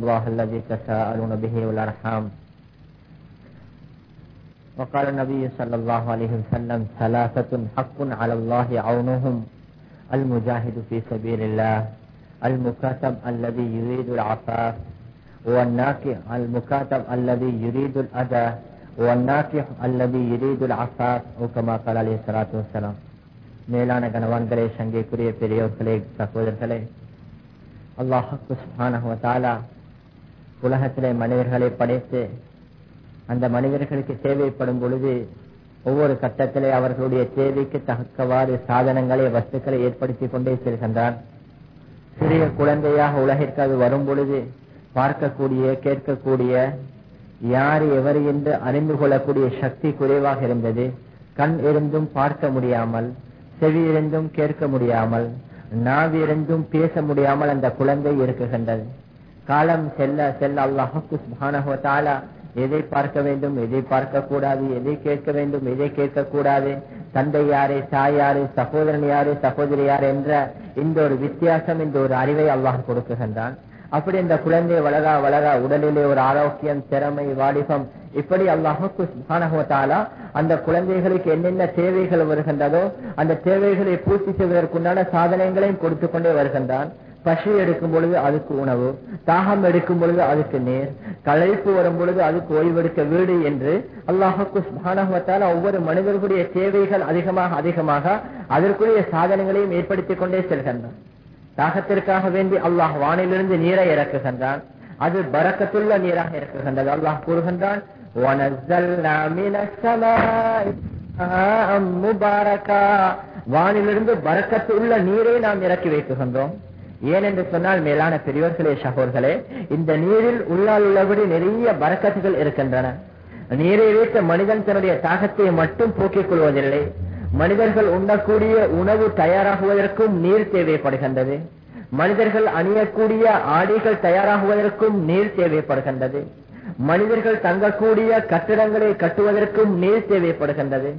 الله الذي تساءلون به والأرحام وقال النبي صلى الله عليه وسلم ثلاثة حق على الله عونهم المجاهد في سبيل الله المكاتب الذي يريد العفاف والناكح المكاتب الذي يريد الأذى والناكح الذي يريد العفاف أو كما قال عليه الصلاة والسلام மேலான கணவான்களே சங்கைக்குரிய பெரியோர்களே சகோதரர்களே அல்லாஹு சுபானஹாலா உலகத்திலே மனிதர்களை படைத்து அந்த மனிதர்களுக்கு தேவைப்படும் பொழுது ஒவ்வொரு கட்டத்திலே அவர்களுடைய தேவைக்கு தக்கவாறு சாதனங்களை வஸ்துக்களை ஏற்படுத்தி கொண்டே செல்கின்றான். சிறிய குழந்தையாக உலகிற்கு அது வரும் பொழுது பார்க்கக்கூடிய கேட்கக்கூடிய யார் எவர் என்று அறிந்து கொள்ளக்கூடிய சக்தி குறைவாக இருந்தது. கண் இருந்தும் பார்க்க முடியாமல் செவி இருந்தும் கேட்க முடியாமல் நாவிருந்தும் பேச முடியாமல் அந்த குழந்தை இருக்குகின்றது. காலம் செல்ல செல்ல அல்லாஹு எதை பார்க்க வேண்டும் எதை பார்க்க கூடாது எதை கேட்க வேண்டும் எதை கேட்க கூடாது தந்தை யாரு தாய் யாரு சகோதரன் யாரு சகோதரி யார் என்ற இந்த ஒரு வித்தியாசம் இந்த ஒரு அறிவை அல்லாஹ் கொடுக்குகின்றான். அப்படி இந்த குழந்தை வளரா வளரா உடலிலே ஒரு ஆரோக்கியம் திறமை வாலிபம் இப்படி அல்லாஹாலா அந்த குழந்தைகளுக்கு என்னென்ன தேவைகள் வருகின்றதோ அந்த தேவைகளை பூர்த்தி செய்வதற்குண்டான சாதனைகளையும் கொடுத்து கொண்டே வருகின்றான். பசி எடுக்கும் பொழுது அதுக்கு உணவு தாகம் எடுக்கும் பொழுது அதுக்கு நீர் களைப்பு வரும் பொழுது அதுக்கு ஓய்வெடுக்க வீடு என்று அல்லாஹால ஒவ்வொரு மனிதர்களுடைய தேவைகள் அதிகமாக அதிகமாக அதற்குரிய சாதனங்களையும் ஏற்படுத்திக் கொண்டே செல்கின்றான். தாகத்திற்காக வேண்டி அல்லாஹ் வானிலிருந்து நீரை இறக்குகின்றான். அது பறக்கத்துள்ள நீராக இறக்குகின்றது. அல்லாஹ் கூறுகின்றான் வானிலிருந்து பறக்கத்துள்ள நீரை நாம் இறக்கி வைக்குகின்றோம் ஏன் என்று சொன்னால் மேலான பெரியோர்களே சகோர்களே இந்த நீரில் உள்ளால் உள்ளபடி நிறைய வரக்கத்துகள் இருக்கின்றன. நீரை வைத்த மனிதன் தன்னுடைய தாகத்தை மட்டும் போக்கிக் கொள்வதில்லை. மனிதர்கள் உண்ணக்கூடிய உணவு தயாராகுவதற்கும் நீர் தேவைப்படுகின்றது. மனிதர்கள் அணியக்கூடிய ஆடைகள் தயாராகுவதற்கும் நீர் தேவைப்படுகின்றது. மனிதர்கள் தங்கக்கூடிய கட்டிடங்களை கட்டுவதற்கும் நீர் தேவைப்படுகின்றது.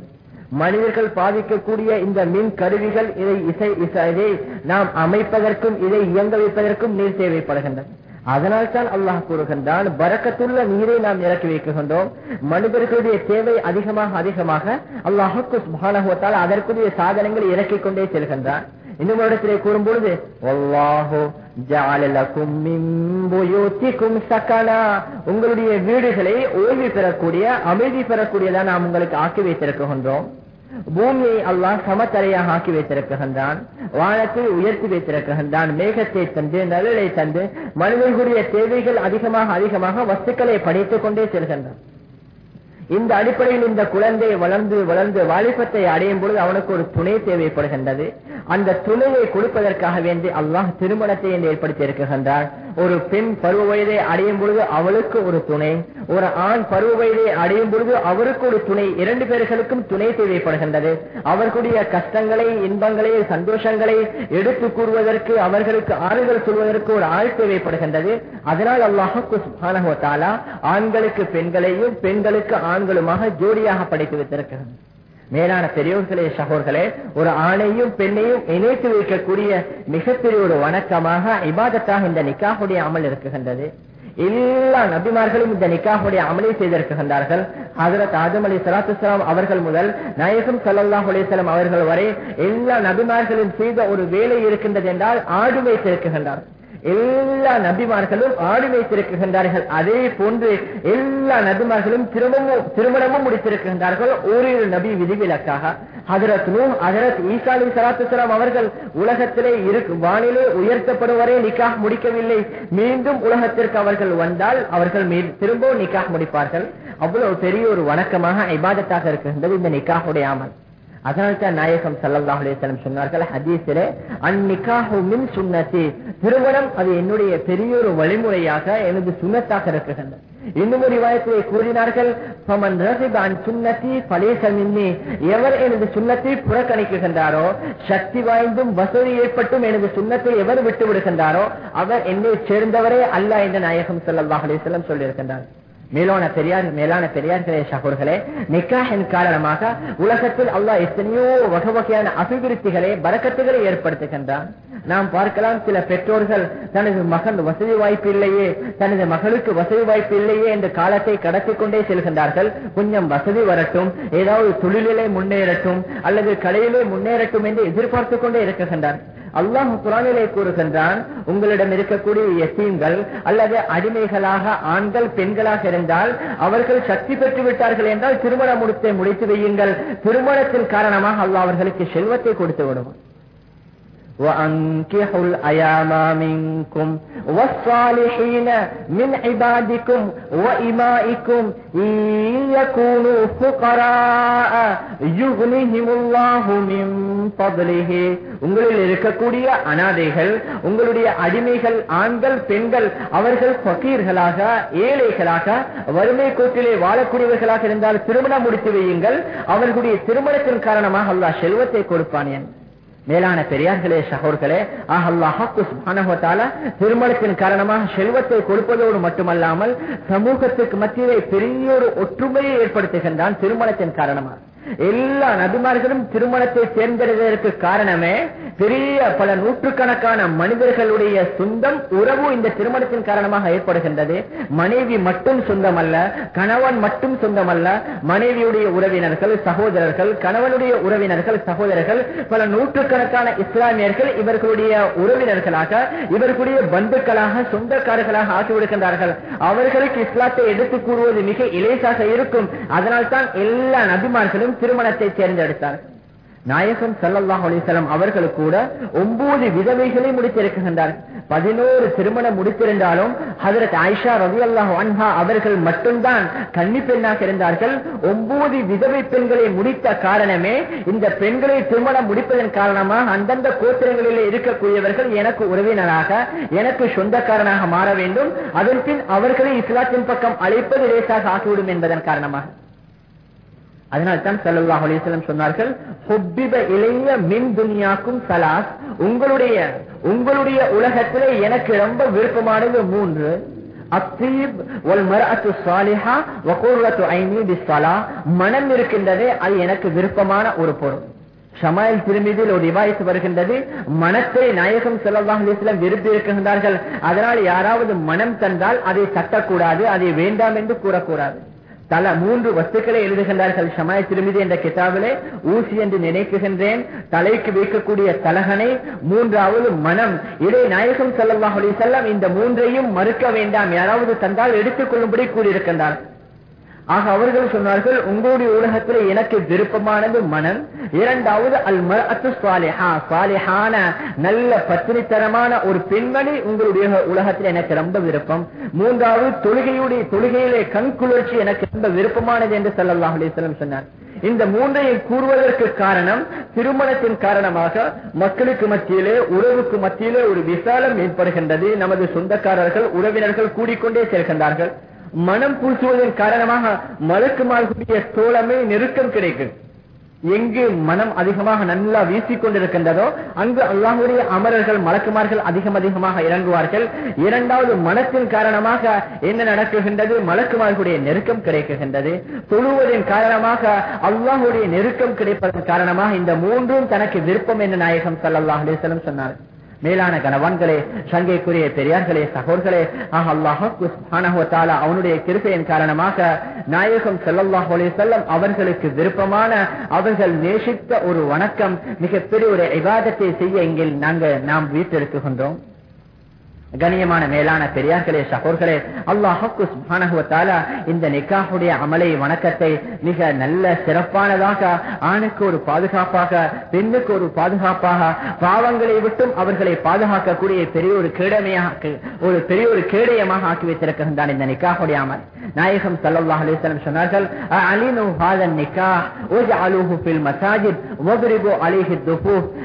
மனிதர்கள் பாதிக்கக்கூடிய இந்த மின் கருவிகள் இதை இசை இதை நாம் அமைப்பதற்கும் இதை இயங்க வைப்பதற்கும் நீர் தேவைப்படுகின்றன. அதனால் தான் அல்லாஹ் கூறுகின்றான் வரக்கத்துள்ள நீரை நாம் இறக்கி வைக்கின்றோம். மனிதர்களுடைய தேவை அதிகமாக அதிகமாக அல்லாஹுக்கு சுபானகத்தால் அதற்குரிய சாதனங்கள் இறக்கிக் கொண்டே செல்கின்றான். இன்னும் இடத்திலே கூறும் பொழுது உங்களுடைய வீடுகளை ஓய்வு பெறக்கூடிய அமைதி பெறக்கூடியதான் நாம் உங்களுக்கு ஆக்கி வைத்திருக்கின்றோம். பூமியை அல்லாஹ் சமத்தரையாக ஆக்கி வைத்திருக்கின்றான் வானத்தை உயர்த்தி வைத்திருக்கின்றான் மேகத்தை தந்து நலனை தந்து மனிதர்களுடைய தேவைகள் அதிகமாக அதிகமாக வஸ்துக்களை படைத்துக் கொண்டே செல்கின்றான். இந்த அடிப்படையில் இந்த குழந்தை வளர்ந்து வளர்ந்து வாலிபத்தை அடையும் பொழுது அவனுக்கு ஒரு துணை தேவைப்படுகின்றது. அந்த துணையை கொடுப்பதற்காக வேண்டி அல்லாஹ் திருமணத்தை ஏற்படுத்தி இருக்கின்றார் ஒரு பெண் பருவ வயதை அடையும் பொழுது அவளுக்கு ஒரு துணை ஒரு ஆண் பருவ வயதை அடையும் பொழுது அவருக்கு ஒரு துணை இரண்டு பேர்களுக்கும் துணை தேவைப்படுகின்றது. அவர்களுடைய கஷ்டங்களை இன்பங்களை சந்தோஷங்களை எடுத்து கூறுவதற்கு அவர்களுக்கு ஆறுதல் சொல்வதற்கு ஒரு ஆள் தேவைப்படுகின்றது. அதனால் அல்லாஹு ஆண்களுக்கு பெண்களையும் பெண்களுக்கு ஆண்களுமாக ஜோடியாக படைத்து வைத்திருக்கிறது மேலான பெரியோர்களே சகோர்களே ஒரு ஆணையும் பெண்ணையும் இணைத்து வைக்கக்கூடிய மிகப்பெரிய ஒரு வணக்கமாக இபாதத்தாக இந்த நிக்காஹுடைய அமல் இருக்குகின்றது. எல்லா நபிமார்களும் இந்த நிக்காஹுடைய அமலை செய்திருக்கின்றார்கள். ஹசரத் ஆதம் அலி சலாத்துலாம் அவர்கள் முதல் நாயகம் சல்லாஹ் அலிசல்லாம் அவர்கள் வரை எல்லா நபிமார்களும் செய்த ஒரு வேலை இருக்கின்றது என்றால் ஆடு வைத்திருக்கின்றார்கள் எல்லா நபிமார்களும் ஆடு வைத்திருக்கின்றார்கள் அதே போன்று எல்லா நபிமார்களும் திருமணமும் திருமணமும் முடித்திருக்கின்றார்கள். ஓரிரு நபி விதிவிலக்காக. ஹதரத் நூ ஹதரத் ஈசாலி அலி அவர்கள் உலகத்திலே இருக்கும் வானிலே உயர்த்தப்படுவரே நிக்காக முடிக்கவில்லை. மீண்டும் உலகத்திற்கு அவர்கள் வந்தால் அவர்கள் திரும்பவும் நிக்காக முடிப்பார்கள். அவ்வளவு பெரிய ஒரு வணக்கமாக இபாதத்தாக இருக்கின்றது இந்த நிக்காஹுடைய அமல். அதனால்தான் நாயகம் சல்லல்லாஹ் அலிஸ்லம் சொன்னார்கள் ஹதீஸிலே அந்நிக்காஹு மின் சுண்ணத்தி திருமணம் அது என்னுடைய பெரிய ஒரு வழிமுறையாக எனது சுண்ணத்தாக இருக்குகின்றது இன்னும் ஒரு வாயத்திலே கூறினார்கள் பமன் ரசிபான் சுண்ணத்தி பலேசமின்னி எவர் எனது சுண்ணத்தை புறக்கணிக்குகின்றாரோ சக்தி வாய்ந்தும் வசதி ஏற்பட்டும் எனது சுண்ணத்தை எவர் விட்டு விடுகின்றாரோ அவர் என்னை சேர்ந்தவரே அல்ல என்று நாயகம் சல்லாஹ் அலிஸ்லம் சொல்லியிருக்கின்றார். மேலான பெரியார் மேலான பெரியார்களே சகோர்களே நிக்காஹின் காரணமாக உலகத்தில் அல்லாஹ் எத்தனையோ வகை வகையான அபிவிருத்திகளை பறக்கத்துகளை ஏற்படுத்துகின்றான். நாம் பார்க்கலாம் சில பெற்றோர்கள் தனது மகன் வசதி வாய்ப்பு இல்லையே தனது மகளுக்கு வசதி வாய்ப்பு இல்லையே என்று காலத்தை கடத்தி கொண்டே செல்கின்றார்கள். கொஞ்சம் வசதி வரட்டும் ஏதாவது தொழிலிலே முன்னேறட்டும் அல்லது கடையிலே முன்னேறட்டும் என்று எதிர்பார்த்து கொண்டே இருக்குகின்றார் அல்லாஹ் குரானிலே கூறுகின்றான் உங்களிடம் இருக்கக்கூடிய எத்தீம்கள் அல்லது அடிமைகளாக ஆண்கள் பெண்களாக இருந்தால் அவர்கள் சக்தி பெற்று விட்டார்கள் என்றால் திருமண முடித்தை முடித்து வையுங்கள். திருமணத்தின் காரணமாக அல்லாஹ் அவர்களுக்கு செல்வத்தை கொடுத்து விடுவான். والصالحين من عبادكم وإمائكم إن يكونوا فقراء يغنيهم الله من فضله உங்களில் இருக்கக்கூடிய அனாதைகள் உங்களுடைய அடிமைகள் ஆண்கள் பெண்கள் அவர்கள் பகீர்களாக ஏழைகளாக வறுமை கோட்டிலே வாழக்கூடியவர்களாக இருந்தால் திருமணம் முடித்து வையுங்கள் அவர்களுடைய திருமணத்தின் காரணமாக அல்லாஹ் செல்வத்தை கொடுப்பான் என் மேலான பெரியார்களே சகோர்களே ஆஹல்லாஹால திருமணத்தின் காரணமாக செல்வத்தை கொடுப்பதோடு மட்டுமல்லாமல் சமூகத்துக்கு மத்தியிலே பெரிய ஒரு ஒற்றுமையை ஏற்படுத்துகின்றான் திருமணத்தின் காரணமாக. எல்லா நபிமார்களும் திருமணத்தை தேர்ந்தெடுவதற்கு காரணமே பெரிய பல நூற்றுக்கணக்கான மனிதர்களுடைய சொந்தம் உறவு இந்த திருமணத்தின் காரணமாக ஏற்படுகின்றது. மனைவி மட்டும் சொந்தம் அல்ல கணவன் மட்டும் சொந்தம் அல்ல மனைவியுடைய உறவினர்கள் சகோதரர்கள் கணவனுடைய உறவினர்கள் சகோதரர்கள் பல நூற்றுக்கணக்கான இஸ்லாமியர்கள் இவர்களுடைய உறவினர்களாக இவர்களுடைய பந்துக்களாக சொந்தக்காரர்களாக ஆக்கிவிடுகின்றார்கள் அவர்களுக்கு இஸ்லாத்தை எடுத்துக் கூறுவது மிக இலேசாக இருக்கும். அதனால் தான் எல்லா நபிமார்களும் திருமணத்தை தேர்ந்தெடுத்தார்கள் நாயகம் சல்லாஹ் அலிசலம் அவர்கள் கூட ஒன்பது விதவைகளை முடித்திருக்கின்றார். பதினோரு திருமணம் முடித்திருந்தாலும் ஹதரத் ஆயிஷா ரவி அல்லாஹ் அன்ஹா அவர்கள் மட்டும்தான் கன்னி பெண்ணாக இருந்தார்கள். ஒன்பது விதவை பெண்களை முடித்த காரணமே இந்த பெண்களை திருமணம் முடிப்பதன் காரணமாக அந்தந்த கோத்திரங்களில் இருக்கக்கூடியவர்கள் எனக்கு உறவினராக எனக்கு சொந்தக்காரனாக மாற வேண்டும். அதன் பின் அவர்களை இஸ்லாத்தின் பக்கம் அழைப்பது லேசாக ஆகிவிடும் என்பதன் காரணமாக. அதனால்தான் சல்லாஹ் அலிஸ்லம் சொன்னார்கள் இளைய மின் துனியாக்கும் சலாஸ். உங்களுடைய உங்களுடைய உலகத்திலே எனக்கு ரொம்ப விருப்பமானது மூன்று. அத்தீப் ஒல் மரத்து சாலிஹா வகூர்வத்து ஐனி பிஸ்ஸலா மனம் இருக்கின்றதே அது எனக்கு விருப்பமான ஒரு பொருள். ஷமாயில் திருமீதில் ஒரு ரிவாயத்து வருகின்றது மனத்தை நாயகம் செல்லல்லாஹ் அலிஸ்லாம் விரும்பி இருக்கின்றார்கள். அதனால் யாராவது மனம் தந்தால் அதை தட்டக்கூடாது அதை வேண்டாம் என்று கூறக்கூடாது. தல மூன்று வஸ்துக்களை எழுதுகின்றார்கள். ஷமாய் திருமிதி என்ற கிதாபிலே ஊசி என்று நினைக்குகின்றேன் தலைக்கு வைக்கக்கூடிய தலகனை மூன்றாவது மனம். இதை நாயகம் சல்லாஹ் செல்லம் இந்த மூன்றையும் மறுக்க வேண்டாம். யாராவது தந்தால் எடுத்துக் கொள்ளும்படி கூறியிருக்கின்றார். ஆக அவர்கள் சொன்னார்கள் உங்களுடைய உலகத்தில் எனக்கு விருப்பமானது மனம் இரண்டாவது அல் மரத்து சுவாலிஹா சுவாலிஹான நல்ல பத்திரித்தரமான ஒரு பெண்மணி உங்களுடைய உலகத்தில் எனக்கு ரொம்ப விருப்பம். மூன்றாவது தொழுகையுடைய தொழுகையிலே கண் குளிர்ச்சி எனக்கு ரொம்ப விருப்பமானது என்று சல்லாஹ் அலிஸ்லம் சொன்னார். இந்த மூன்றையும் கூறுவதற்கு காரணம் திருமணத்தின் காரணமாக மக்களுக்கு மத்தியிலே உறவுக்கு மத்தியிலே ஒரு விசாலம் ஏற்படுகின்றது. நமது சொந்தக்காரர்கள் உறவினர்கள் கூடிக்கொண்டே செல்கின்றார்கள். மனம் பூசுவதன் காரணமாக மலக்குமார்களுடைய சோழமே நெருக்கம் கிடைக்கும். எங்கு மனம் அதிகமாக நல்லா வீசிக்கொண்டிருக்கின்றதோ அங்கு அல்லாஹுடைய அமரர்கள் மலக்குமார்கள் அதிகம் அதிகமாக இறங்குவார்கள். இரண்டாவது மனத்தின் காரணமாக என்ன நடக்குகின்றது? மலக்குமார்களுடைய நெருக்கம் கிடைக்குகின்றது. தொழுவதன் காரணமாக அல்லாஹுடைய நெருக்கம் கிடைப்பதன் காரணமாக இந்த மூன்றும் தனக்கு விருப்பம் என்று நாயகம் சல்லாஹ் அலிசலம் சொன்னார். மேலான கணவான்களே சங்கைக்குரிய பெரியார்களே சகோர்களே ஆஹ் அல்லாஹால அவனுடைய கிருப்பையின் காரணமாக நாயகம் செல்லல்லாஹ் செல்லம் அவர்களுக்கு விருப்பமான அவர்கள் நேசித்த ஒரு வணக்கம் மிகப்பெரிய ஒரு விவாதத்தை செய்ய இங்கே நாங்கள் நாம் வீட்டிருக்குகின்றோம் கணியமான மேலான பெரியார்களே சகோர்களே அல்லாஹால இந்த நிக்காஹுடைய அமலை வணக்கத்தை மிக நல்ல சிறப்பானதாக ஆணுக்கு ஒரு பாதுகாப்பாக பெண்ணுக்கு ஒரு பாதுகாப்பாக பாவங்களை விட்டும் அவர்களை பாதுகாக்கக்கூடிய பெரிய ஒரு கேடமையாக ஒரு பெரிய ஒரு கேடயமாக ஆக்கி வைத்திருக்கின்றான் இந்த நிக்காஹுடைய அமல். நாயகம் சல்லாஹ் அலிஸ்லம் சொன்னார்கள் நிக்கா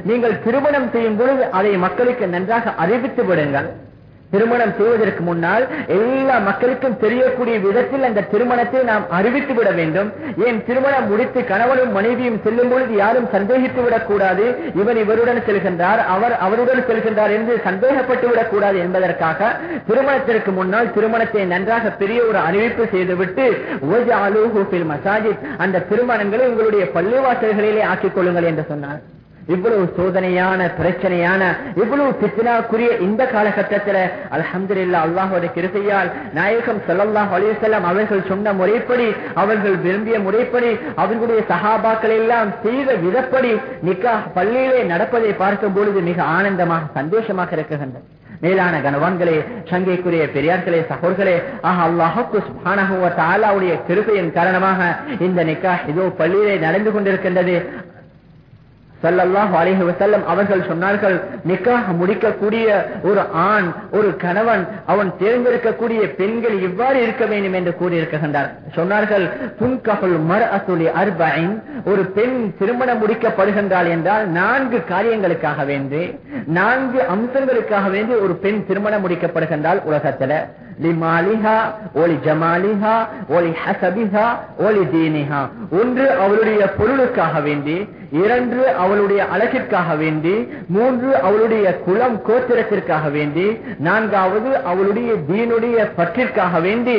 நீங்கள் திருமணம் செய்யும் பொழுது அதை மக்களுக்கு நன்றாக அறிவித்து விடுங்கள். திருமணம் செய்வதற்கு முன்னால் எல்லா மக்களுக்கும் தெரியக்கூடிய விதத்தில் அந்த திருமணத்தை நாம் அறிவித்து விட வேண்டும். ஏன் திருமணம் முடித்து கணவனும் மனைவியும் செல்லும் பொழுது யாரும் சந்தேகித்து விடக்கூடாது? இவன் இவருடன் செல்கின்றார் அவர் அவருடன் செல்கின்றார் என்று சந்தேகப்பட்டு விடக்கூடாது என்பதற்காக திருமணத்திற்கு முன்னால் திருமணத்தை நன்றாக பெரிய ஒரு அறிவிப்பு செய்துவிட்டு மசாஜித் அந்த திருமணங்களை உங்களுடைய பள்ளிவாசல்களிலே ஆக்கிக் கொள்ளுங்கள் என்று சொன்னார். இவ்வளவு சோதனையான பிரச்சனையான இவ்வளவு பித்னாக்குரிய இந்த காலகட்டத்தில் அல்ஹம்துலில்லாஹ் அல்லாஹோட கிருப்பையால் நாயகம் ஸல்லல்லாஹு அலிசல்லாம் அவர்கள் சொன்ன முறைப்படி அவர்கள் விரும்பிய முறைப்படி அவர்களுடைய சகாபாக்கள் எல்லாம் செய்த விதப்படி நிக்கா பள்ளியிலே நடப்பதை பார்க்கும் பொழுது மிக ஆனந்தமாக சந்தோஷமாக இருக்குகின்றது மேலான கனவான்களே சங்கைக்குரிய பெரியார்களே சகோர்களே ஆஹ் அல்லாஹுக்கு சுப்ஹானஹு கிருப்பையின் காரணமாக இந்த நிக்கா இதோ பள்ளியிலே நடந்து கொண்டிருக்கின்றது. சல்லல்லாஹு அலைஹி வஸல்லம் அவர்கள் சொன்னார்கள் நிக்காக முடிக்கக்கூடிய ஒரு ஆண் ஒரு கணவன் அவன் தேர்ந்தெடுக்கக்கூடிய பெண்கள் இவ்வாறு இருக்க வேண்டும் என்று கூறியிருக்கின்றார். சொன்னார்கள் துன்கஹுல் அசுலி அர்பைன் ஒரு பெண் திருமணம் முடிக்கப்படுகின்றாள் என்றால் நான்கு காரியங்களுக்காக வேண்டி நான்கு அம்சங்களுக்காக வேண்டி ஒரு பெண் திருமணம் முடிக்கப்படுகின்றால் உலகத்துல. லிமாலிஹா ஒலி ஜமாலிஹா ஒலி ஹசபிஹா ஒலி தீனிஹா ஒன்று அவளுடைய பொருளுக்காக வேண்டி இரண்டு அவளுடைய அழகிற்காக வேண்டி மூன்று அவளுடைய குலம் கோத்திரத்திற்காக வேண்டி நான்காவது அவளுடைய தீனுடைய பற்றிற்காக வேண்டி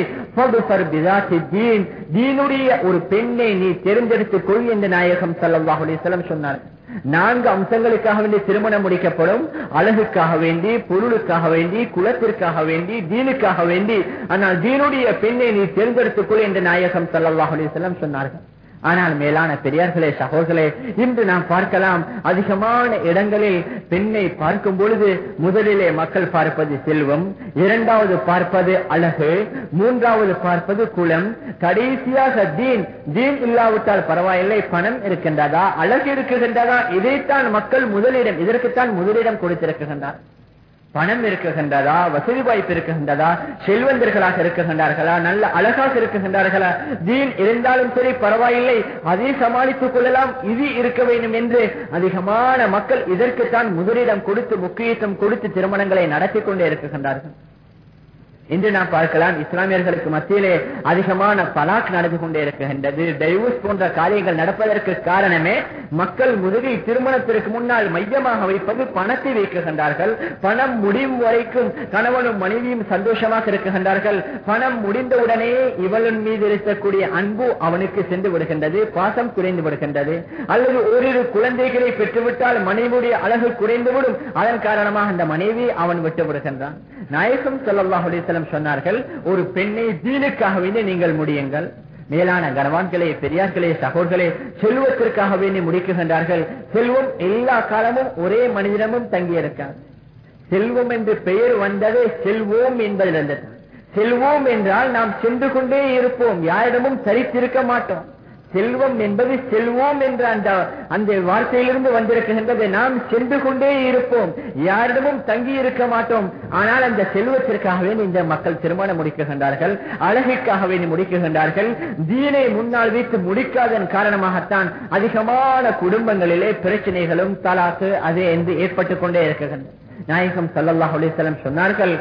தீனுடைய ஒரு பெண்ணை நீ தேர்ந்தெடுத்துக் கொள் என்று நாயகம் சல்லாஹ் அலிஸ்லம் சொன்னார். நான்கு அம்சங்களுக்காக வேண்டி திருமணம் முடிக்கப்படும். அழகுக்காக வேண்டி பொருளுக்காக வேண்டி குலத்திற்காக வேண்டி தீனுக்காக வேண்டி. ஆனால் தீனுடைய பெண்ணை நீ தேர்ந்தெடுத்துக் கொள் என்று நாயகம் சல்லாஹ் அலிஸ்லம் சொன்னார்கள். ஆனால் மேலான பெரியார்களே சகோதரே இன்று நாம் பார்க்கலாம் அதிகமான இடங்களில் பெண்ணை பார்க்கும் பொழுது முதலிலே மக்கள் பார்ப்பது செல்வம் இரண்டாவது பார்ப்பது அழகு மூன்றாவது பார்ப்பது குளம். கடைசியாக தீன் தீன் இல்லாவிட்டால் பரவாயில்லை பணம் இருக்கின்றதா அழகு இருக்குகின்றதா இதைத்தான் மக்கள் முதலிடம் இதற்குத்தான் முதலிடம் கொடுத்திருக்கின்றார் பணம் இருக்குகின்றதா வசதி வாய்ப்பு இருக்குகின்றதா செல்வந்தர்களாக இருக்குகின்றார்களா நல்ல அழகாக இருக்குகின்றார்களா தீன் இருந்தாலும் சரி பரவாயில்லை. அதை சமாளித்துக் கொள்ளலாம். இது இருக்க வேண்டும் என்று அதிகமான மக்கள் இதற்குத்தான் முதலிடம் கொடுத்து முக்கியத்துவம் கொடுத்து திருமணங்களை நடத்தி கொண்டே இருக்குகின்றார்கள் இன்று நாம் பார்க்கலாம் இஸ்லாமியர்களுக்கு மத்தியிலே அதிகமான பலாக் நடந்து கொண்டே இருக்கின்றது. டைவர்ஸ் போன்ற காரியங்கள் நடப்பதற்கு காரணமே மக்கள் முதுகை திருமணத்திற்கு முன்னால் மையமாக வைப்பது பணத்தை வைக்கின்றார்கள். பணம் முடியும் வரைக்கும் கணவனும் மனைவியும் சந்தோஷமாக இருக்கின்றார்கள். பணம் முடிந்தவுடனே இவளின் மீது இருக்கக்கூடிய அன்பு அவனுக்கு சென்று விடுகின்றது பாசம் குறைந்து விடுகின்றது. அல்லது ஓரிரு குழந்தைகளை பெற்றுவிட்டால் மனைவியுடைய அழகு குறைந்துவிடும். அதன் காரணமாக அந்த மனைவி அவன் விட்டு விடுகின்றான். நாயகம் சொல்லல்லாஹ் சொன்னார்கள் ஒரு பெண்ணை தீனுக்காக வேண்டி நீங்கள் முடியுங்கள். மேலான கனவான்களே பெரியார்களே சகோதர்களே செல்வத்திற்காக வேண்டி முடிக்குகின்றார்கள் செல்வம் எல்லா காலமும் ஒரே மனிதனமும் தங்கியிருக்கார் செல்வம் என்று பெயர் வந்ததே செல்வோம் என்பதிலிருந்து. செல்வோம் என்றால் நாம் சென்று கொண்டே இருப்போம். யாரிடமும் சரித்திருக்க மாட்டோம். செல்வம் என்பது செல்வோம் என்ற அந்த அந்த வார்த்தையிலிருந்து வந்திருக்கின்றது. நாம் சென்று கொண்டே இருப்போம். யாரிடமும் தங்கி இருக்க மாட்டோம். ஆனால் அந்த செல்வத்திற்காகவே இந்த மக்கள் திருமணம் முடிக்கின்றார்கள் அழகிற்காகவே முடிக்கின்றார்கள் தீனை முன்னால் வைத்து முடிக்காதன் காரணமாகத்தான் அதிகமான குடும்பங்களிலே பிரச்சனைகளும் தலாக்கு அது என்று ஏற்பட்டுக் கொண்டே இருக்கின்றன. நாயகம் சல்லாஹ் அலிசலம் சொன்னார்கள்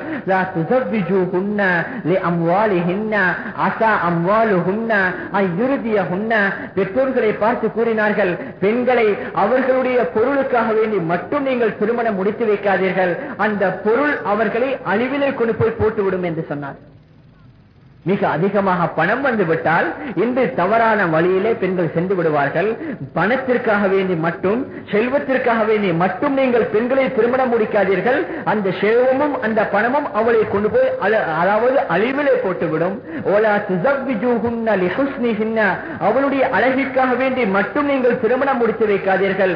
பெற்றோர்களை பார்த்து கூறினார்கள் பெண்களை அவர்களுடைய பொருளுக்காக வேண்டி மட்டும் நீங்கள் திருமணம் முடித்து வைக்காதீர்கள். அந்த பொருள் அவர்களை அழிவிலே கொண்டு போய் போட்டுவிடும் என்று சொன்னார் மிக அதிகமாக பணம் வந்துவிட்டால் இன்று தவறான வழியிலே பெண்கள் சென்று விடுவார்கள். பணத்திற்காக வேண்டி மட்டும் செல்வத்திற்காக வேண்டி மட்டும் நீங்கள் பெண்களை திருமணம் முடிக்காதீர்கள். அந்த செல்வமும் அந்த பணமும் அவளை கொண்டு போய் அதாவது அழிவிலே போட்டுவிடும். அவளுடைய அழகிற்காக வேண்டி மட்டும் நீங்கள் திருமணம் முடித்து வைக்காதீர்கள்.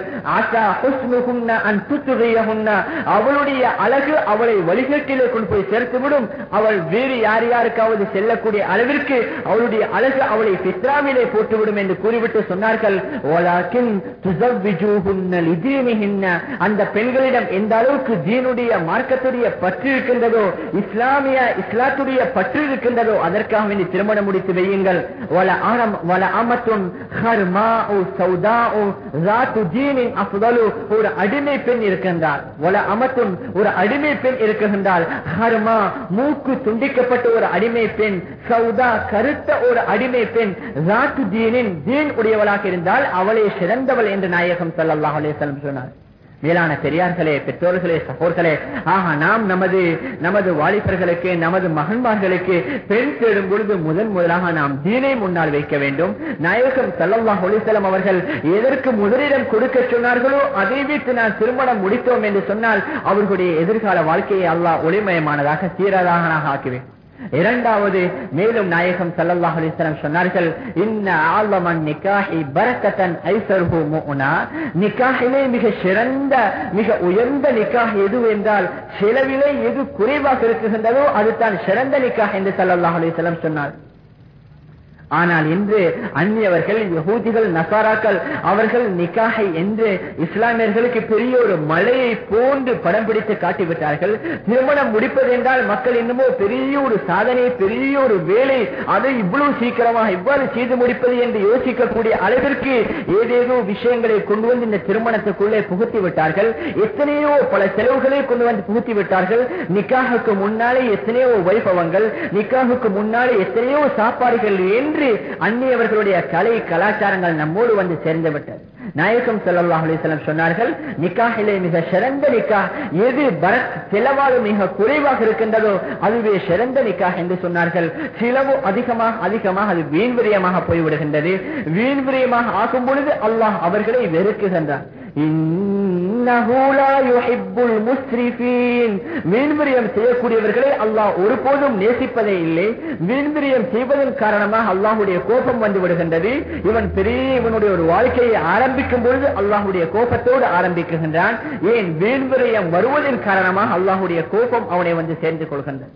அவளுடைய அழகு அவளை வழிகட்டிலே கொண்டு போய் சேர்த்துவிடும். அவள் வேறு யார் யாருக்காவது செல்ல சொல்லக்கூடிய அளவிற்கு அவளுடைய அழகு அவளை பித்ராவிலே போட்டுவிடும் என்று கூறிவிட்டு சொன்னார்கள். அந்த பெண்களிடம் எந்த அளவுக்கு தீனுடைய மார்க்கத்துடைய பற்று இருக்கின்றதோ இஸ்லாமிய இஸ்லாத்துடைய பற்று இருக்கின்றதோ அதற்காக வேண்டி திருமணம் முடித்து வையுங்கள். ஒரு அடிமை பெண் இருக்கின்றார் ஒரு அடிமை பெண் இருக்கின்றார் மூக்கு துண்டிக்கப்பட்ட ஒரு அடிமை பெண் சௌதா கருத்த ஒரு அடிமை பெண் ராத்து தீனின் தீன் உடையவளாக இருந்தால் அவளே சிறந்தவள் என்று நாயகம் சல்லாஹ் சொன்னார். மேலான பெரியார்களே பெற்றோர்களே சகோர்களே ஆஹா நாம் நமது நமது வாலிபர்களுக்கு நமது மகன்மார்களுக்கு பெண் தேடும் பொழுது முதன் முதலாக நாம் தீனை முன்னால் வைக்க வேண்டும். நாயகம் சல்லல்லா ஒலிசலம் அவர்கள் எதற்கு முதலிடம் கொடுக்க சொன்னார்களோ அதை வைத்து நான் திருமணம் முடித்தோம் என்று சொன்னால் அவர்களுடைய எதிர்கால வாழ்க்கையை அல்லாஹ் ஒளிமயமானதாக சீரதாக ஆக்குவேன் இரண்டாவது மேலும் நாயகம் ஸல்லல்லாஹு அலிஸ்லாம் சொன்னார்கள் இன்ன ஆல்வமன் நிக்காஹி பரக்கத்தன் ஐசர் முனா நிக்காஹிலே மிக சிறந்த மிக உயர்ந்த நிக்காஹ் எது என்றால் செலவிலே எது குறைவாக இருக்குகின்றதோ அதுதான் சிறந்த நிக்காஹ் என்று ஸல்லல்லாஹு அலிஸ்லாம் சொன்னார். ஆனால் இன்று அந்நியவர்கள் யகூதிகள் நசாராக்கள் அவர்கள் நிக்காகை என்று இஸ்லாமியர்களுக்கு பெரிய ஒரு மலையை போன்று படம் பிடித்து காட்டிவிட்டார்கள். திருமணம் முடிப்பது என்றால் மக்கள் இன்னமோ பெரிய ஒரு சாதனை பெரிய ஒரு வேலை அதை இவ்வளவு சீக்கிரமாக இவ்வாறு செய்து முடிப்பது என்று யோசிக்கக்கூடிய அளவிற்கு ஏதேதோ விஷயங்களை கொண்டு வந்து இந்த திருமணத்துக்குள்ளே புகுத்தி விட்டார்கள். எத்தனையோ பல செலவுகளை கொண்டு வந்து புகுத்தி விட்டார்கள். நிக்காகுக்கு முன்னாலே எத்தனையோ வைபவங்கள் நிக்காகுக்கு முன்னாலே எத்தனையோ சாப்பாடுகள் என்று என்று அந்நியவர்களுடைய கலை கலாச்சாரங்கள் நம்மோடு வந்து சேர்ந்து விட்டது நாயகம் ஸல்லல்லாஹு சொன்னார்கள் நிக்காஹிலே மிக சிறந்த நிக்கா எது பரத் செலவாக மிக குறைவாக இருக்கின்றதோ அதுவே சிறந்த நிக்கா என்று சொன்னார்கள். செலவு அதிகமாக அதிகமாக அது வீண்விரியமாக போய்விடுகின்றது. வீண்விரியமாக ஆகும் பொழுது அல்லாஹ் அவர்களை வெறுக்குகின்றார் மீன்பிரியம் செய்யக்கூடியவர்களை அல்லாஹ் ஒருபோதும் நேசிப்பதே இல்லை. மீன்பிரியம் செய்வதன் காரணமாக அல்லாஹுடைய கோபம் வந்து விடுகின்றது. இவன் பெரிய இவனுடைய ஒரு வாழ்க்கையை ஆரம்பிக்கும் பொழுது அல்லாஹுடைய கோபத்தோடு ஆரம்பிக்குகின்றான். ஏன் வீண்விரியம் வருவதன் காரணமாக அல்லாஹுடைய கோபம் அவனை வந்து சேர்ந்து கொள்கின்றான்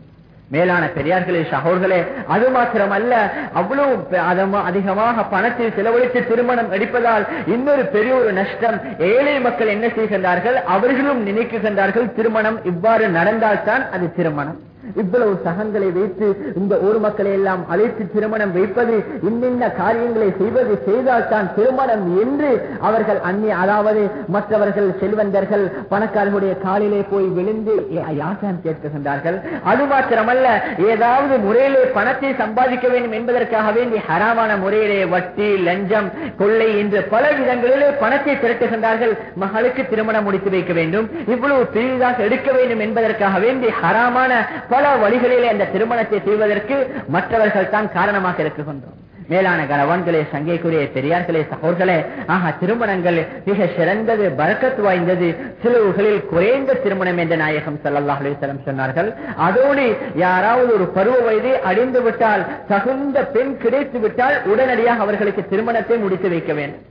மேலான பெரியார்களே சகோர்களே அது மாத்திரமல்ல அவ்வளவு பெ- அதிகமாக பணத்தில் செலவழித்து திருமணம் நடிப்பதால் இன்னொரு பெரிய ஒரு நஷ்டம். ஏழை மக்கள் என்ன செய்கின்றார்கள்? அவர்களும் நினைக்குகின்றார்கள் திருமணம் இவ்வாறு நடந்தால்தான் அது திருமணம். இவ்வளவு சகங்களை வைத்து இந்த ஊர் மக்களை எல்லாம் அழைத்து திருமணம் வைப்பது இன்னின்ன காரியங்களை செய்வது செய்தால்தான் திருமணம் என்று அவர்கள் அந்நிய அதாவது மற்றவர்கள் செல்வந்தர்கள் பணக்காரர்களுடைய காலிலே போய் விழுந்து யா- கேட்கின்றார்கள் அது மாத்திரமல்ல ஏதாவது முறையிலே பணத்தை சம்பாதிக்க வேண்டும் என்பதற்காக வேண்டி ஹராமான முறையிலே வட்டி லஞ்சம் கொள்ளை என்று பல விதங்களிலே பணத்தை திரட்டுகின்றார்கள் மகளுக்கு திருமணம் முடித்து வைக்க வேண்டும். இவ்வளவு பெரிதாக எடுக்க வேண்டும் என்பதற்காக வேண்டி ஹராமான பல வழிகளிலே அந்த திருமணத்தை செய்வதற்கு மற்றவர்கள் தான் காரணமாக இருக்கின்றோம். மேலான கணவன்களே சங்கைக்குரிய பெரியார்களே சகோர்களே ஆஹா திருமணங்கள் மிக சிறந்தது பறக்கத்து வாய்ந்தது. சிலவுகளில் குறைந்த திருமணம் என்ற நாயகம் ஸல்லல்லாஹு அலைஹி சொன்னார்கள். அதோடு யாராவது ஒரு பருவ வயதை அடைந்து விட்டால் தகுந்த பெண் கிடைத்து விட்டால் உடனடியாக அவர்களுக்கு திருமணத்தை முடித்து வைக்க வேண்டும்.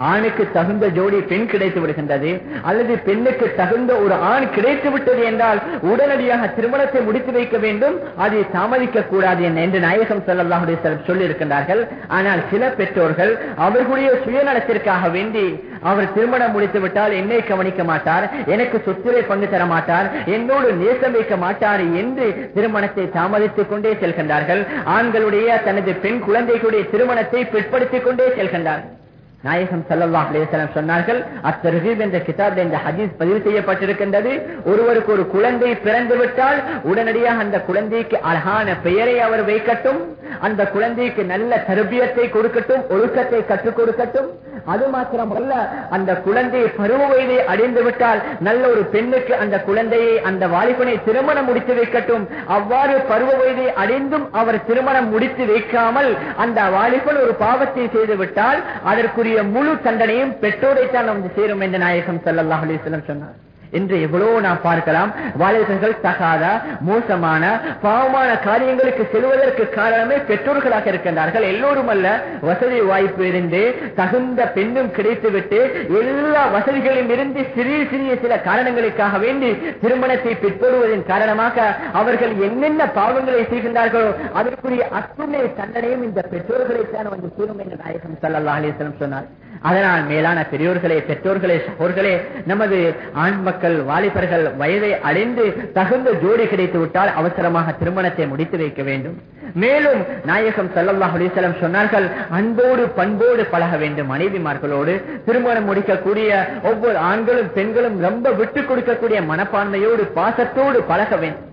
ஆணுக்கு தகுந்த ஜோடி பெண் கிடைத்து விடுகின்றது அல்லது பெண்ணுக்கு தகுந்த ஒரு ஆண் கிடைத்து விட்டது என்றால் உடனடியாக திருமணத்தை முடித்து வைக்க வேண்டும். அதை தாமதிக்க கூடாது என்று நாயகம் ஸல்லல்லாஹு சொல்லி இருக்கின்றார்கள் ஆனால் சில பெற்றோர்கள் அவர்களுடைய சுயநலத்திற்காக வேண்டி அவர் திருமணம் முடித்து விட்டால் என்னை கவனிக்க மாட்டார் எனக்கு சொத்திலே பங்கு தர மாட்டார் என்னோடு நேசம் வைக்க மாட்டார் என்று திருமணத்தை தாமதித்துக் கொண்டே செல்கின்றார்கள். ஆண்களுடைய தனது பெண் குழந்தைகளுடைய திருமணத்தை பிற்படுத்திக் கொண்டே செல்கின்றார்கள். நாயகம் ஸல்லல்லாஹு அலைஹி சொன்னார்கள் அத்தர்ஹீப் என்ற கிதாபில் இந்த ஹதீஸ் பதிவு செய்யப்பட்டிருக்கின்றது. ஒருவருக்கு ஒரு குழந்தை பிறந்து விட்டால் உடனடியாக அந்த குழந்தைக்கு அழகான பெயரை அவர் வைக்கட்டும். அந்த குழந்தைக்கு நல்ல தருபியத்தை கொடுக்கட்டும் ஒழுக்கத்தை கற்றுக் கொடுக்கட்டும். அது மாத்திரமல்ல அந்த குழந்தை பருவ வயதை அடைந்து விட்டால் நல்ல ஒரு பெண்ணுக்கு அந்த குழந்தையை அந்த வாலிபனை திருமணம் முடித்து வைக்கட்டும். அவ்வாறு பருவ வயதை அடைந்தும் அவர் திருமணம் முடித்து வைக்காமல் அந்த வாலிபன் ஒரு பாவத்தை செய்து விட்டால் அதற்குரிய முழு தண்டனையும் பெற்றோரைத்தான் வந்து சேரும் என்று நாயகம் ஸல்லல்லாஹு அலிஸ்லம் சொன்னார். என்று எவ்வளவு நாம் பார்க்கலாம் வாலிபர்கள் தகாத மோசமான பாவமான காரியங்களுக்கு செல்வதற்கு காரணமே பெற்றோர்களாக இருக்கின்றார்கள். எல்லோரும் அல்ல வசதி வாய்ப்பு இருந்து தகுந்த பெண்ணும் கிடைத்துவிட்டு எல்லா வசதிகளிலும் இருந்து சிறிய சிறிய சில காரணங்களுக்காக வேண்டி திருமணத்தை பிற்படுவதன் காரணமாக அவர்கள் என்னென்ன பாவங்களை செய்கின்றார்களோ அதற்குரிய அத்துணை தண்டனையும் இந்த பெற்றோர்களை தான் வந்து கூறும் என்று நாயகம் சல்லா அலிஸ்லம் சொன்னார். அதனால் மேலான பெரியோர்களே பெற்றோர்களே சகோர்களே நமது ஆண் மக்கள் வாலிபர்கள் வயதை அடைந்து தகுந்த ஜோடி கிடைத்து விட்டால் அவசரமாக திருமணத்தை முடித்து வைக்க வேண்டும். மேலும் நாயகம் சல்லல்லாஹ் அலிசலம் சொன்னார்கள் அன்போடு பண்போடு பழக வேண்டும். மனைவிமார்களோடு திருமணம் முடிக்கக்கூடிய ஒவ்வொரு ஆண்களும் பெண்களும் ரொம்ப விட்டு கொடுக்கக்கூடிய மனப்பான்மையோடு பாசத்தோடு பழக வேண்டும்.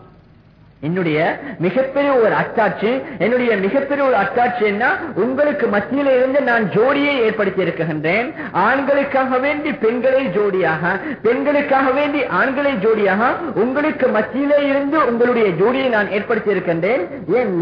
என்னுடைய மிகப்பெரிய ஒரு அத்தாட்சி என்னுடைய மிகப்பெரிய ஒரு அத்தாட்சி என்ன? உங்களுக்கு மத்தியில இருந்து நான் ஜோடியை ஏற்படுத்தி இருக்கின்றேன் ஆண்களுக்காக வேண்டி பெண்களை ஜோடியாக பெண்களுக்காக வேண்டி ஆண்களை ஜோடியாக உங்களுக்கு மத்தியில இருந்து உங்களுடைய ஜோடியை நான் ஏற்படுத்தி இருக்கின்றேன் ஏன்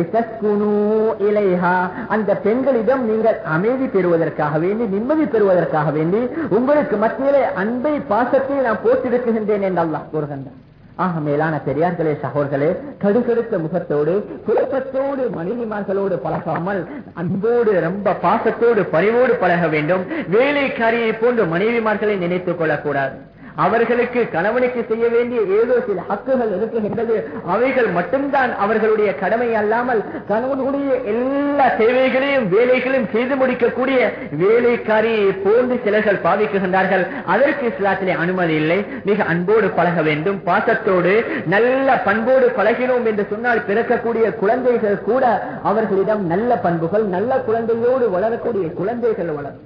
இலைஹா. அந்த பெண்களிடம் நீங்கள் அமைதி பெறுவதற்காக வேண்டி நிம்மதி பெறுவதற்காக வேண்டி உங்களுக்கு மத்தியிலே அன்பை பாசத்தை நான் போட்டிருக்கின்றேன் என்று அல்லாஹ் கூறுகின்றான். ஆக மேலான பெரியார்களே சகோர்களே கடுகடுத்த முகத்தோடு குழப்பத்தோடு மனைவிமார்களோடு பழகாமல் அன்போடு ரொம்ப பாசத்தோடு பறிவோடு பழக வேண்டும். வேலைக்காரியை போன்று மனைவிமார்களை நினைத்துக் கொள்ளக்கூடாது. அவர்களுக்கு கணவனுக்கு செய்ய வேண்டிய ஏதோ சில ஹக்குகள் இருக்குகின்றது அவைகள் மட்டும்தான் அவர்களுடைய கடமை அல்லாமல் கணவனுடைய எல்லா சேவைகளையும் வேலைகளையும் செய்து முடிக்கக்கூடிய வேலைக்காரியை போன்று சிலர்கள் பாவிக்குகின்றார்கள். அதற்கு இஸ்லாத்திலே அனுமதி இல்லை. மிக அன்போடு பழக வேண்டும். பாசத்தோடு நல்ல பண்போடு பழகினோம் என்று சொன்னால் பிறக்கக்கூடிய குழந்தைகள் கூட அவர்களிடம் நல்ல பண்புகள் நல்ல குழந்தையோடு வளரக்கூடிய குழந்தைகள் வளரும்.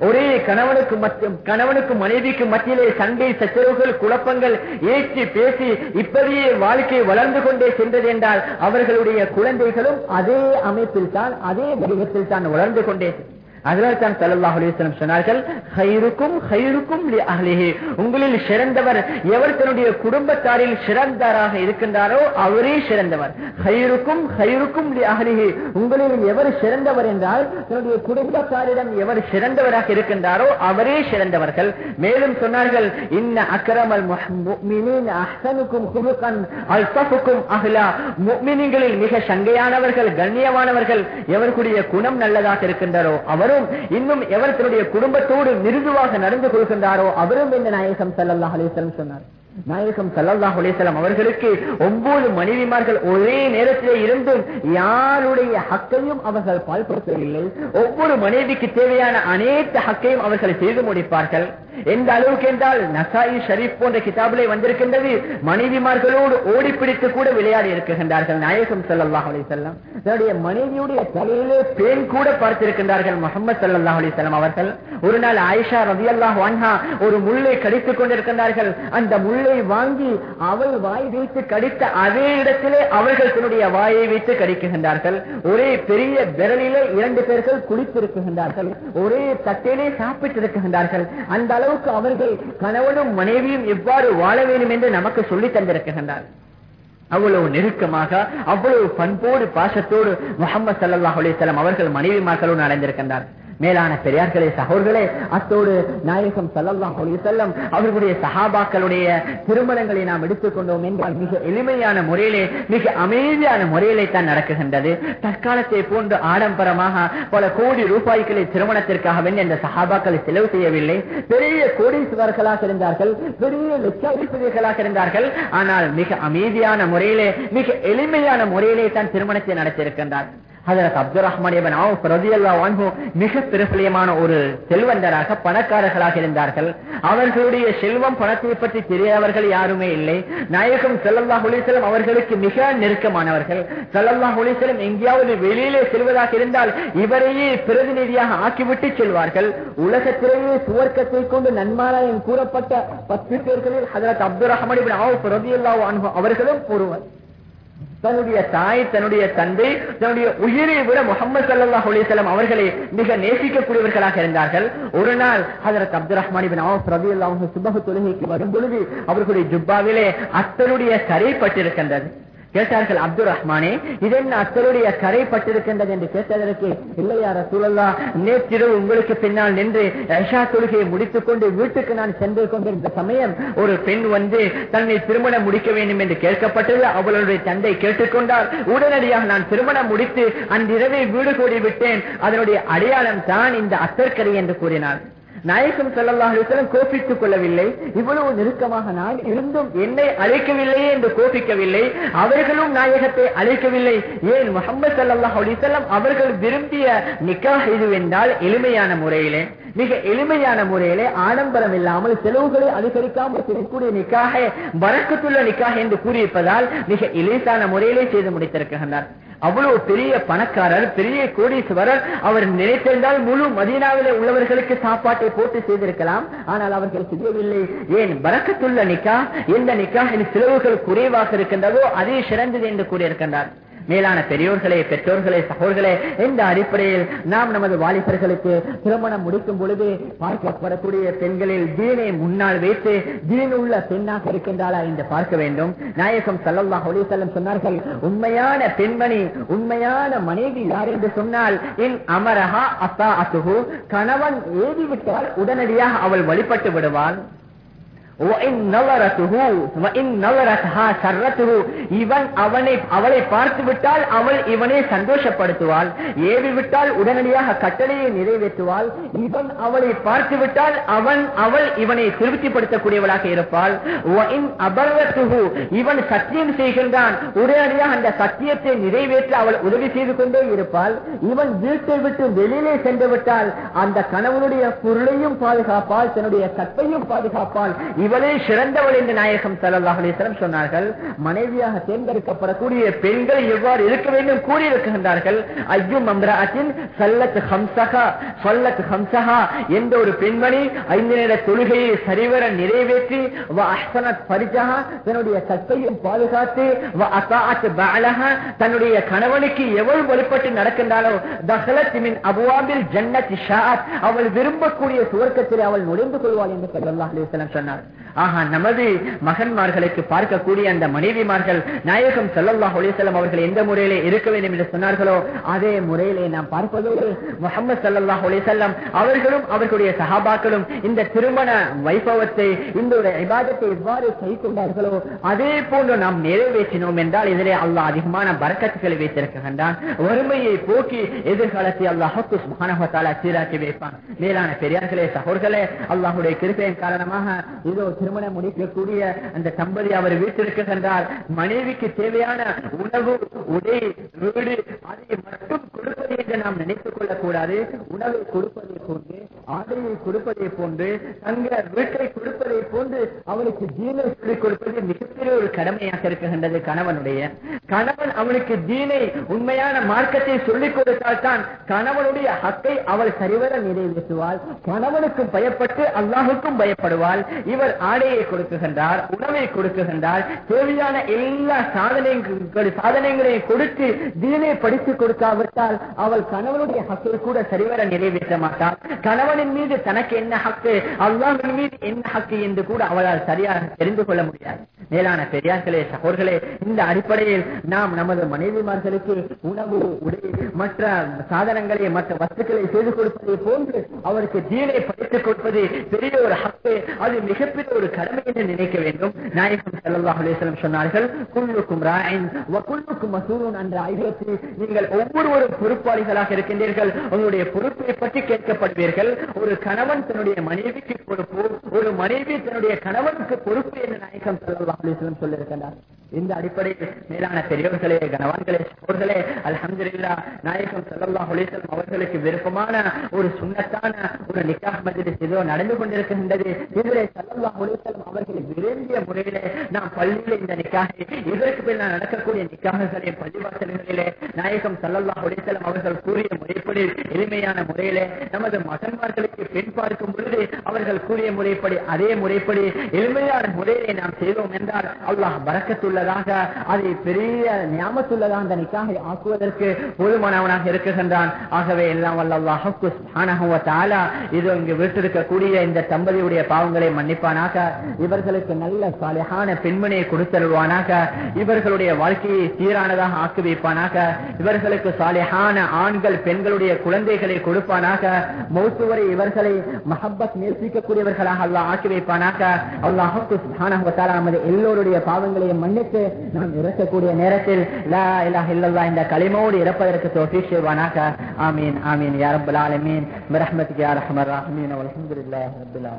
ஒரே கணவனுக்கு மற்றும் கணவனுக்கு மனைவிக்கு மத்தியிலே சண்டை சச்சரவுகள் குழப்பங்கள் ஏற்றி பேசி இப்படியே வாழ்க்கை வளர்ந்து கொண்டே சென்றது என்றால் அவர்களுடைய குழந்தைகளும் அதே அமைப்பில் தான் அதே வடிவத்தில் தான் வளர்ந்து கொண்டே அதனால்தான் சல்லாஹ் அலிஸ்லம் சொன்னார்கள் ஹைருக்கும் ஹைருக்கும் உங்களில் சிறந்தவர் எவர் தன்னுடைய குடும்பத்தாரில் சிறந்தாராக இருக்கின்றாரோ அவரே சிறந்தவர். ஹைருக்கும் ஹைருக்கும் உங்களில் எவர் சிறந்தவர் என்றால் தன்னுடைய குடும்பத்தாரிடம் எவர் சிறந்தவராக இருக்கின்றாரோ அவரே சிறந்தவர்கள். மேலும் சொன்னார்கள் இன்ன அக்கரமல் மிக சங்கையானவர்கள் கண்ணியமானவர்கள் எவர்களுடைய குணம் நல்லதாக இருக்கின்றாரோ அவர் அவரும் இன்னும் எவர் தன்னுடைய குடும்பத்தோடு மிருதுவாக நடந்து கொள்கின்றாரோ அவரும் இந்த நாயகம் சல்லாஹ் அலிசலம் சொன்னார். நாயகம் சல்லாஹ் அலிசலம் அவர்களுக்கு ஒன்பது மனைவிமார்கள் ஒரே நேரத்திலே இருந்தும் யாருடைய ஹக்கையும் அவர்கள் பால்படுத்தவில்லை. ஒவ்வொரு மனைவிக்கு தேவையான அனைத்து ஹக்கையும் அவர்கள் செய்து முடிப்பார்கள். எந்த அளவுக்கு என்றால் நசாயி ஷரீப் போன்ற கிதாபிலே வந்திருக்கின்றது மனைவிமார்களோடு ஓடி பிடித்து கூட விளையாடி இருக்கின்றார்கள் நாயகம் சல்லாஹ் அலிசல்லாம் தன்னுடைய மனைவியுடைய தலையிலே பேன் கூட பார்த்திருக்கின்றார்கள் முகமது சல்லாஹ் அலிசல்லாம் அவர்கள். ஒரு நாள் ஆயிஷா ரவி அல்லாஹ் வான்ஹா ஒரு முள்ளை கடித்துக் கொண்டிருக்கின்றார்கள். அந்த முள்ளை வாங்கி அவள் வாய் வைத்து கடித்த அதே இடத்திலே அவர்கள் தன்னுடைய வாயை வைத்து கடிக்கின்றார்கள். ஒரே பெரிய விரலிலே இரண்டு பேர்கள் குளித்திருக்கின்றார்கள். ஒரே தட்டிலே சாப்பிட்டிருக்குகின்றார்கள் அந்த அளவு அளவுக்கு அவர்கள் கணவனும் மனைவியும் எவ்வாறு வாழ வேண்டும் என்று நமக்கு சொல்லி தந்திருக்கின்றார் அவ்வளவு நெருக்கமாக அவ்வளவு பண்போடு பாசத்தோடு முகமது சல்லாஹ் அலிசல்லாம் அவர்கள் மனைவி மனைவிமார்களோடு அடைந்திருக்கின்றார் மேலான பெரியார்களே சகோர்களே அத்தோடு நாயகம் சல்லல்லாஹ் செல்லம் அவர்களுடைய சஹாபாக்களுடைய திருமணங்களை நாம் எடுத்துக்கொண்டோம் என்றால் மிக எளிமையான முறையிலே மிக அமைதியான முறையிலே தான் நடக்குகின்றது. தற்காலத்தை போன்று ஆடம்பரமாக பல கோடி ரூபாய்களை திருமணத்திற்காக வேண்டி அந்த சஹாபாக்களை செலவு செய்யவில்லை. பெரிய கோடீஸ்வரர்களாக இருந்தார்கள் பெரிய லட்சாதிபதிகளாக இருந்தார்கள். ஆனால் மிக அமைதியான முறையிலே மிக எளிமையான முறையிலே தான் திருமணத்தை நடத்தியிருக்கின்றார். ஹசரத் அப்துல் ரஹ்மான் மிக பிரபலியமான ஒரு செல்வந்தராக பணக்காரர்களாக இருந்தார்கள். அவர்களுடைய செல்வம் பணத்தை பற்றி தெரியாதவர்கள் யாருமே இல்லை. நாயகம் சல்லல்லாஹ் ஒளிசலம் அவர்களுக்கு மிக நெருக்கமானவர்கள். சல்லல்லாஹ் ஒளிசலம் எங்கேயாவது வெளியிலே செல்வதாக இருந்தால் இவரையே பிரதிநிதியாக ஆக்கிவிட்டு செல்வார்கள். உலகத்திலேயே சுவர்க்கத்தை கொண்டு நன்மாராயம் கூறப்பட்ட பத்து பேர்களில் ஹசரத் அப்துல் ரஹ்மான் அவர்களும் ஒருவர். தன்னுடைய தாய் தன்னுடைய தந்தை தன்னுடைய உயிரை விட முகமது சல்லாஹ் அலிசல்லாம் அவர்களை மிக நேசிக்கக்கூடியவர்களாக இருந்தார்கள். ஒரு நாள் ஹதரத் அப்துல் ரஹ்மான் ரவி சுபக தொழுகைக்கு வரும் பொழுது அவர்களுடைய ஜுப்பாவிலே அத்தனுடைய கரை பட்டிருக்கின்றது. கேட்டார்கள் அப்துல் ரஹ்மானே இதென்ன அத்தருடைய கரை பட்டிருக்கின்றது? என்று கேட்டதற்கு இல்லையா ரசூலல்லா நேற்றிரவு உங்களுக்கு பின்னால் நின்று ஐஷா தொழுகையை முடித்துக் கொண்டு வீட்டுக்கு நான் சென்று கொண்டிருந்த சமயம் ஒரு பெண் வந்து தன்னை திருமணம் முடிக்க வேண்டும் என்று கேட்கப்பட்டது. அவளுடைய தந்தை கேட்டுக்கொண்டார். உடனடியாக நான் திருமணம் முடித்து அன்றிரவே வீடு கூடி விட்டேன் அதனுடைய அடையாளம் தான் இந்த அத்தற்கரை என்று கூறினார். நாயகம் செல்லல்லாஹும் கோபித்துக் கொள்ளவில்லை. இவ்வளவு நெருக்கமாக நான் இருந்தும் என்னை அழைக்கவில்லையே என்று கோபிக்கவில்லை. அவர்களும் நாயகத்தை அழைக்கவில்லை. ஏன் முகமது சல்லாஹ் அலிசல்லாம் அவர்கள் விரும்பிய நிக்காஹ் இதுவென்றால் எளிமையான முறையிலே. மிக எளிமையான முறையிலே ஆடம்பரம் இல்லாமல் செலவுகளை அதிகரிக்காமல் செய்யக்கூடிய நிக்காக வரக்கத்துள்ள நிக்காக என்று கூறியிருப்பதால் மிக இலேசான முறையிலே செய்து முடித்திருக்கின்றனர் அவ்வளவு பெரிய பணக்காரர் பெரிய கோடீஸ்வரர் அவர் நினைத்திருந்தால் முழு மதீனாவிலே உள்ளவர்களுக்கு சாப்பாட்டை போட்டு செய்திருக்கலாம். ஆனால் அவர்கள் செய்யவில்லை ஏன்? பறக்கத்துள்ள நிக்கா எந்த நிக்கா செலவுகள் குறைவாக இருக்கின்றதோ அதே சிறந்தது என்று கூறியிருக்கின்றார். மேலான பெரியோர்களே பெற்றோர்களே சகோர்களே இந்த அடிப்படையில் நாம் நமது வாலிபர்களுக்கு திருமணம் முடிக்கும் பொழுது பார்க்கப்படக்கூடிய பெண்களில் தீனை முன்னால் வைத்து தீன் உள்ள பெண்ணாக இருக்கின்றாளா என்று பார்க்க வேண்டும். நாயகம் சல்லல்லாஹ் அலிசல்லம் சொன்னார்கள் உண்மையான பெண்மணி உண்மையான மனைவி யார் என்று சொன்னால் என் அமரஹா அத்தா அசுகு கணவன் ஏறிவிட்டால் உடனடியாக அவள் வழிபட்டு விடுவாள். இவன் அவனை அவளை பார்த்து விட்டால் அவள் இவனை சந்தோஷப்படுத்துவாள். ஏவி விட்டால் உடனடியாக கட்டளையை நிறைவேற்றுவாள். இவன் அவளை பார்த்து விட்டால் அவன் அவள் இவனை திருப்திப்படுத்தக்கூடியவளாக இருப்பாள். இவன் சத்தியம் செய்கின்றான். உடனடியாக அந்த சத்தியத்தை நிறைவேற்ற அவள் உதவி செய்து கொண்டே இருப்பாள். இவன் வீட்டை விட்டு வெளியிலே சென்று விட்டால் அந்த கணவனுடைய பொருளையும் பாதுகாப்பாள் தன்னுடைய கற்பையும் பாதுகாப்பாள் இவளே சிறந்தவள் என்று நாயகம் சல்லாஹ் சொன்னார்கள். மனைவியாக தேர்ந்தெடுக்கப்படக்கூடிய பெண்கள் எவ்வாறு இருக்க வேண்டும் கூறியிருக்கின்றார்கள். ஐயும் அம்ராத்தின் சல்லத் ஹம்சகா சொல்லத் ஹம்சகா என்ற ஒரு பெண்மணி ஐந்து நேர தொழுகையை சரிவர நிறைவேற்றி அஹ்சனத் பரிஜகா தன்னுடைய சத்தையும் பாதுகாத்து தன்னுடைய கணவனுக்கு எவ்வளவு வழிபட்டு நடக்கின்றாலோ தஹலத் அபுவாபில் ஜன்னத் அவள் விரும்பக்கூடிய சுவர்க்கத்தில் அவள் நுழைந்து கொள்வாள் என்று சல்லாஹ் சொன்னார். ஆஹா நமது மகன்மார்களுக்கு பார்க்கக்கூடிய அந்த மனைவிமார்கள் நாயகம் சல்லாஹ் அலிசல்லாம் அவர்கள் எந்த முறையிலே இருக்க வேண்டும் என்று சொன்னார்களோ அதே முறையிலே நாம் பார்ப்பதோடு முகமது சல்லாஹ் அலிசல்லாம் அவர்களும் அவர்களுடைய சகாபாக்களும் இந்த திருமண வைபவத்தை இந்த ஒரு விவாதத்தை எவ்வாறு செய்துள்ளார்களோ அதே போன்று நாம் நிறைவேற்றினோம் என்றால் இதிலே அல்லா அதிகமான பறக்கத்துக்களை வைத்திருக்கின்றான். வறுமையை போக்கி எதிர்காலத்தை அல்லாஹு மகானகத்தாலா சீராக்கி வைப்பான். மேலான பெரியார்களே சகோர்களே அல்லாஹுடைய கிருப்பையின் காரணமாக இது திருமணம் முடிக்கக்கூடிய அந்த தம்பதி அவர் வீட்டிற்கு சென்றால் மனைவிக்கு தேவையான உணவு உடை வீடு அதை மட்டும் கொடுப்பது என்று நாம் நினைத்துக் கொள்ளக்கூடாது. உணவை கொடுப்பதை போன்று ஆடையை கொடுப்பதை போன்று தங்க வீட்டை கொடுப்பதை போன்று அவளுக்கு தீனை சொல்லிக் கொடுப்பது மிகப்பெரிய ஒரு கடமையாக இருக்கின்றது கணவனுடைய. கணவன் அவளுக்கு தீனை உண்மையான மார்க்கத்தை சொல்லிக் கொடுத்தால் தான் கணவனுடைய ஹக்கை அவள் சரிவர நிறைவேற்றுவாள். கணவனுக்கும் பயப்பட்டு அல்லாஹுக்கும் பயப்படுவாள். இவர் ஆடையை கொடுக்குகின்றார் உணவை கொடுக்குகின்றார் தேவையான எல்லா சாதனைகள் சாதனைகளையும் கொடுத்து தீனை படித்து கொடுக்காவிட்டால் அவள் கணவனுடைய ஹக்கை கூட சரிவர நிறைவேற்ற மாட்டாள். கணவனின் மீது தனக்கு என்ன ஹக்கு அல்லாஹின் மீது என்ன ஹக்கு என்று கூட அவளால் சரியாக தெரிந்து கொள்ள முடியாது. மேலான பெரியார்களே சகோர்களே இந்த அடிப்படையில் நாம் நமது மனைவிமார்களுக்கு உணவு உடை மற்ற சாதனங்களை மற்ற வஸ்துக்களை செய்து கொடுப்பதை போன்று அவருக்கு தீனை படித்துக் கொடுப்பது பெரிய ஒரு ஹக்கு. அது மிகப்பெரிய ஒரு கடமை என்று நினைக்க வேண்டும். நாயகம் ஸல்லல்லாஹு சொன்னார்கள் குல்லுக்கும் ராயின் வ குல்லுக்கும் என்ற ஆயுதத்தில் நீங்கள் ஒவ்வொருவரும் பொறுப்பாளிகளாக இருக்கின்றீர்கள். உங்களுடைய பொறுப்பை பற்றி கேட்கப்படுவீர்கள். ஒரு கணவன் தன்னுடைய மனைவிக்கு பொறுப்பு ஒரு மனைவி தன்னுடைய கணவனுக்கு பொறுப்பு என்று நாயகம் ஸல்லல்லாஹு அலைஹி வஸல்லம் சொல்லியிருக்கிறார் இந்த அடிப்படையில் மேலான பெரியவர்களே கணவான்களே சோர்களே அல்ஹம்துலில்லா நாயகம் சல்லா அலைஹி அவர்களுக்கு விருப்பமான ஒரு சுண்ணத்தான ஒரு நிக்காஹ் மஜ்லிஸ் இதோ நடந்து கொண்டிருக்கின்றது. இதிலே சல்லா அலைஹி அவர்கள் விரும்பிய முறையிலே நாம் பள்ளியிலே இந்த நிக்காஹை இதற்கு பின்னால் நடக்கக்கூடிய நிக்காஹ்களை பள்ளிவாசல்களிலே நாயகம் சல்லல்லா ஹொலிசலம் அவர்கள் கூறிய முறைப்படி எளிமையான முறையிலே நமது மகன்மார்களுக்கு பெண் பார்க்கும் பொழுது அவர்கள் கூறிய முறைப்படி அதே முறைப்படி எளிமையான முறையிலே நாம் செய்வோம் என்றால் அல்லாஹ் வரக்கத்துள்ள உள்ளதாக அதை பெரிய ஞாபகத்துள்ளதாக அந்த நிக்காகை ஆக்குவதற்கு போதுமானவனாக இருக்குகின்றான். ஆகவே எல்லாம் வல்ல அல்லாஹுக்கு இது இங்கு விட்டிருக்கக்கூடிய இந்த தம்பதியுடைய பாவங்களை மன்னிப்பானாக இவர்களுக்கு நல்ல சாலையான பெண்மணியை கொடுத்தருவானாக இவர்களுடைய வாழ்க்கையை சீரானதாக ஆக்கி வைப்பானாக இவர்களுக்கு சாலையான ஆண்கள் பெண்களுடைய குழந்தைகளை கொடுப்பானாக மௌத்துவரை இவர்களை மஹப்பத் நேசிக்கக்கூடியவர்களாக அல்லா ஆக்கி வைப்பானாக. அல்லாஹுக்கு எல்லோருடைய பாவங்களையும் மன்னித்து விட்டு நாம் இறக்கக்கூடிய நேரத்தில் லா இலா இந்த களிமோடு இறப்பதற்கு தோஃபிக் ஆமீன் ஆமீன். யாரபுல் ஆலமீன். பிரஹ்மத்துக்கு யார் அஹமர் ஆமீன் அலமதுல்லா அப்துல்லா